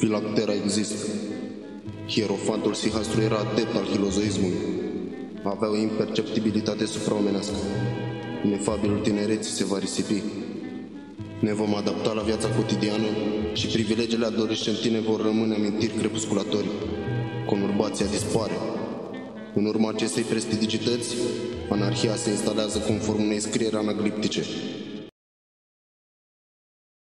Filactera există. Hierofantul Sihastru era adept al hilozoismului. Avea o imperceptibilitate supraomenească. Nefabilul tinereții se va risipi. Ne vom adapta la viața cotidiană și privilegiile adolescentine vor rămâne amintiri crepusculatorii. Conurbația dispare. În urma acestei prestidigități, anarhia se instalează conform unei scrieri anagliptice.